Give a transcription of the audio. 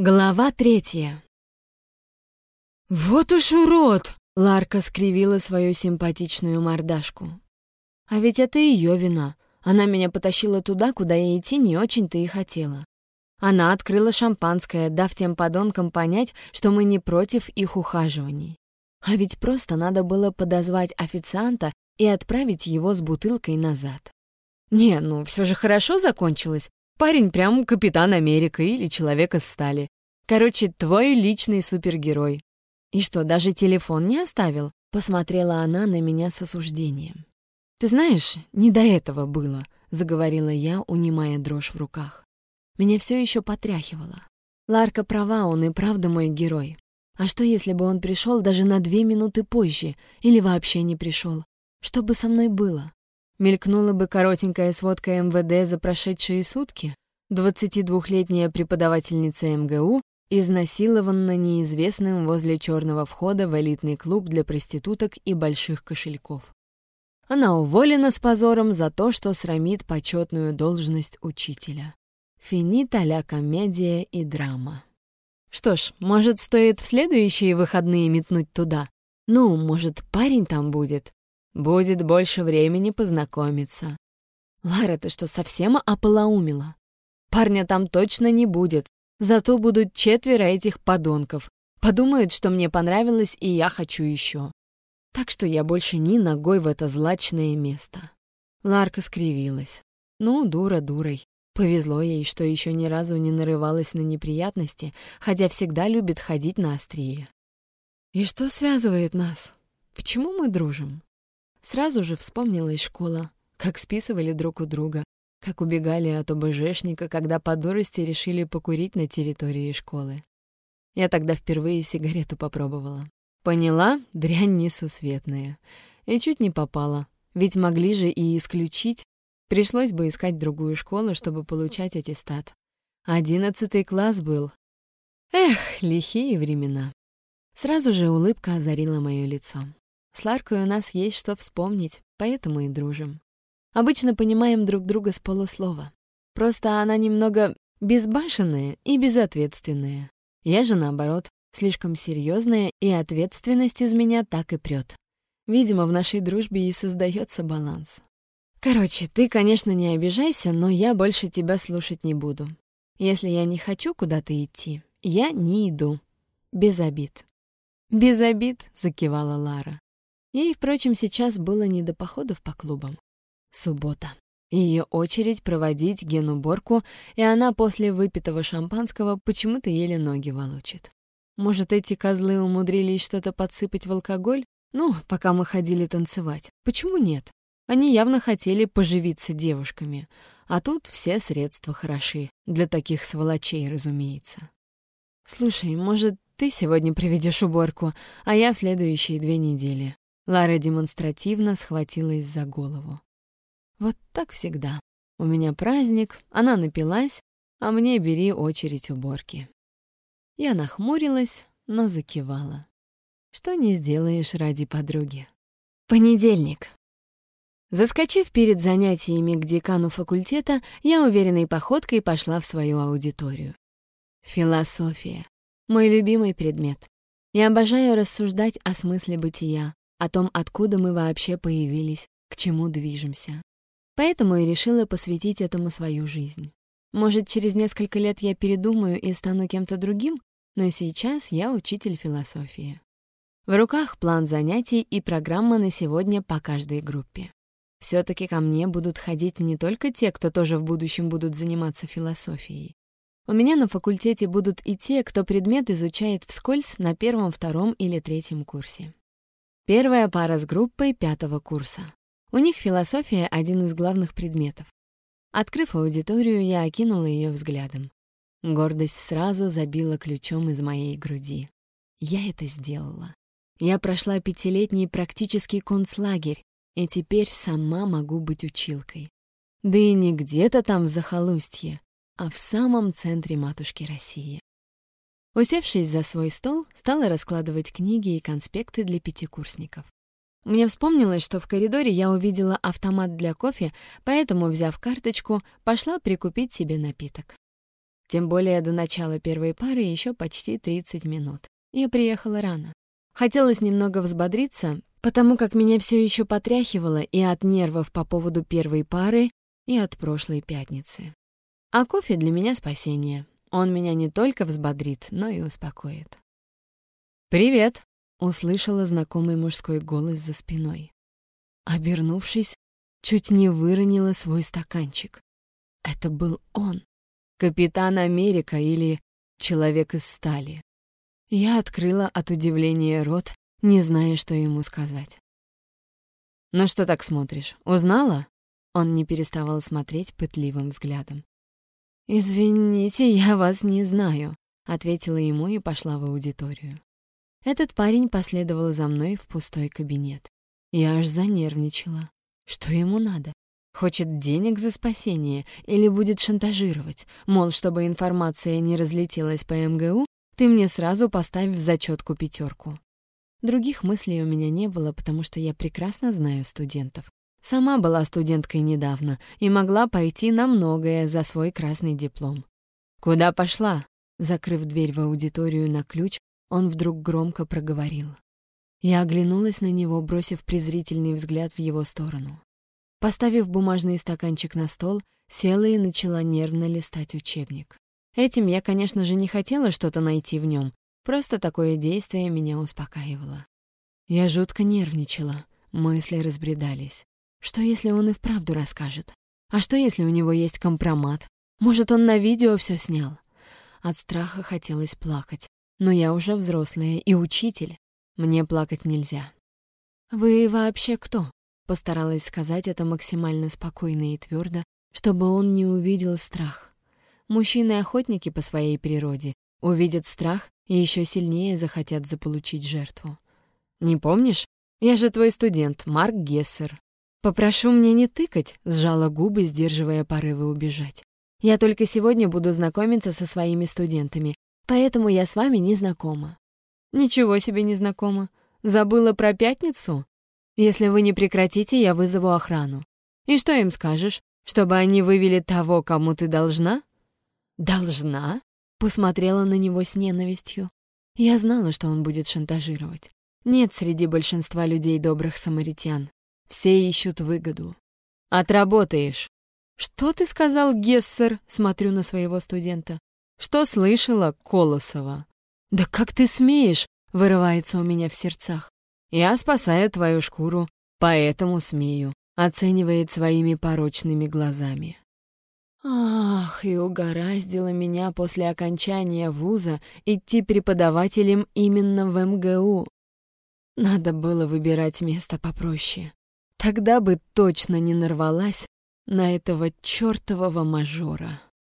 Глава третья. «Вот уж урод!» — Ларка скривила свою симпатичную мордашку. «А ведь это ее вина. Она меня потащила туда, куда я идти не очень-то и хотела. Она открыла шампанское, дав тем подонкам понять, что мы не против их ухаживаний. А ведь просто надо было подозвать официанта и отправить его с бутылкой назад. Не, ну все же хорошо закончилось. Парень прям капитан Америка или человек из стали. Короче, твой личный супергерой. И что, даже телефон не оставил? Посмотрела она на меня с осуждением. Ты знаешь, не до этого было, заговорила я, унимая дрожь в руках. Меня все еще потряхивало. Ларка права, он и правда мой герой. А что, если бы он пришел даже на две минуты позже или вообще не пришел? Что бы со мной было? Мелькнула бы коротенькая сводка МВД за прошедшие сутки. 22-летняя преподавательница МГУ изнасилована неизвестным возле черного входа в элитный клуб для проституток и больших кошельков. Она уволена с позором за то, что срамит почетную должность учителя. Финита ля комедия и драма. Что ж, может, стоит в следующие выходные метнуть туда? Ну, может, парень там будет? Будет больше времени познакомиться. Лара, ты что, совсем ополоумела? Парня там точно не будет, зато будут четверо этих подонков. Подумают, что мне понравилось, и я хочу еще. Так что я больше ни ногой в это злачное место. Ларка скривилась. Ну, дура дурой. Повезло ей, что еще ни разу не нарывалась на неприятности, хотя всегда любит ходить на острие. И что связывает нас? Почему мы дружим? Сразу же вспомнилась школа, как списывали друг у друга, как убегали от ОБЖшника, когда по дурости решили покурить на территории школы. Я тогда впервые сигарету попробовала. Поняла, дрянь несусветная. И чуть не попала, ведь могли же и исключить. Пришлось бы искать другую школу, чтобы получать аттестат. Одиннадцатый класс был. Эх, лихие времена. Сразу же улыбка озарила мое лицо. С Ларкой у нас есть что вспомнить, поэтому и дружим. Обычно понимаем друг друга с полуслова. Просто она немного безбашенная и безответственная. Я же, наоборот, слишком серьезная, и ответственность из меня так и прет. Видимо, в нашей дружбе и создается баланс. Короче, ты, конечно, не обижайся, но я больше тебя слушать не буду. Если я не хочу куда-то идти, я не иду. Без обид. Без обид, закивала Лара. Ей, впрочем, сейчас было не до походов по клубам. Суббота. Ее очередь проводить генуборку, и она после выпитого шампанского почему-то еле ноги волочит. Может, эти козлы умудрились что-то подсыпать в алкоголь? Ну, пока мы ходили танцевать. Почему нет? Они явно хотели поживиться девушками. А тут все средства хороши. Для таких сволочей, разумеется. «Слушай, может, ты сегодня приведешь уборку, а я в следующие две недели?» Лара демонстративно схватилась за голову. Вот так всегда. У меня праздник, она напилась, а мне бери очередь уборки. Я нахмурилась, но закивала. Что не сделаешь ради подруги. Понедельник. Заскочив перед занятиями к декану факультета, я уверенной походкой пошла в свою аудиторию. Философия. Мой любимый предмет. Я обожаю рассуждать о смысле бытия, о том, откуда мы вообще появились, к чему движемся. Поэтому и решила посвятить этому свою жизнь. Может, через несколько лет я передумаю и стану кем-то другим, но сейчас я учитель философии. В руках план занятий и программа на сегодня по каждой группе. все таки ко мне будут ходить не только те, кто тоже в будущем будут заниматься философией. У меня на факультете будут и те, кто предмет изучает вскользь на первом, втором или третьем курсе. Первая пара с группой пятого курса. У них философия — один из главных предметов. Открыв аудиторию, я окинула ее взглядом. Гордость сразу забила ключом из моей груди. Я это сделала. Я прошла пятилетний практический концлагерь, и теперь сама могу быть училкой. Да и не где-то там в захолустье, а в самом центре матушки России. Усевшись за свой стол, стала раскладывать книги и конспекты для пятикурсников. Мне вспомнилось, что в коридоре я увидела автомат для кофе, поэтому, взяв карточку, пошла прикупить себе напиток. Тем более до начала первой пары еще почти 30 минут. Я приехала рано. Хотелось немного взбодриться, потому как меня все еще потряхивало и от нервов по поводу первой пары, и от прошлой пятницы. А кофе для меня спасение. Он меня не только взбодрит, но и успокоит. «Привет!» — услышала знакомый мужской голос за спиной. Обернувшись, чуть не выронила свой стаканчик. Это был он, капитан Америка или человек из стали. Я открыла от удивления рот, не зная, что ему сказать. «Ну что так смотришь? Узнала?» Он не переставал смотреть пытливым взглядом. «Извините, я вас не знаю», — ответила ему и пошла в аудиторию. Этот парень последовал за мной в пустой кабинет. Я аж занервничала. Что ему надо? Хочет денег за спасение или будет шантажировать? Мол, чтобы информация не разлетелась по МГУ, ты мне сразу поставь в зачетку пятерку. Других мыслей у меня не было, потому что я прекрасно знаю студентов. Сама была студенткой недавно и могла пойти на многое за свой красный диплом. «Куда пошла?» Закрыв дверь в аудиторию на ключ, он вдруг громко проговорил. Я оглянулась на него, бросив презрительный взгляд в его сторону. Поставив бумажный стаканчик на стол, села и начала нервно листать учебник. Этим я, конечно же, не хотела что-то найти в нем, просто такое действие меня успокаивало. Я жутко нервничала, мысли разбредались. Что, если он и вправду расскажет? А что, если у него есть компромат? Может, он на видео все снял? От страха хотелось плакать. Но я уже взрослая и учитель. Мне плакать нельзя. «Вы вообще кто?» Постаралась сказать это максимально спокойно и твердо, чтобы он не увидел страх. Мужчины-охотники по своей природе увидят страх и еще сильнее захотят заполучить жертву. «Не помнишь? Я же твой студент, Марк Гессер. «Попрошу мне не тыкать», — сжала губы, сдерживая порывы убежать. «Я только сегодня буду знакомиться со своими студентами, поэтому я с вами не знакома». «Ничего себе не знакома. Забыла про пятницу? Если вы не прекратите, я вызову охрану. И что им скажешь? Чтобы они вывели того, кому ты должна?» «Должна?» — посмотрела на него с ненавистью. Я знала, что он будет шантажировать. Нет среди большинства людей добрых самаритян. Все ищут выгоду. Отработаешь. Что ты сказал, Гессер? Смотрю на своего студента. Что слышала, Колосова? Да как ты смеешь? Вырывается у меня в сердцах. Я спасаю твою шкуру, поэтому смею. Оценивает своими порочными глазами. Ах, и угораздило меня после окончания вуза идти преподавателем именно в МГУ. Надо было выбирать место попроще. Тогда бы точно не нарвалась на этого чертового мажора.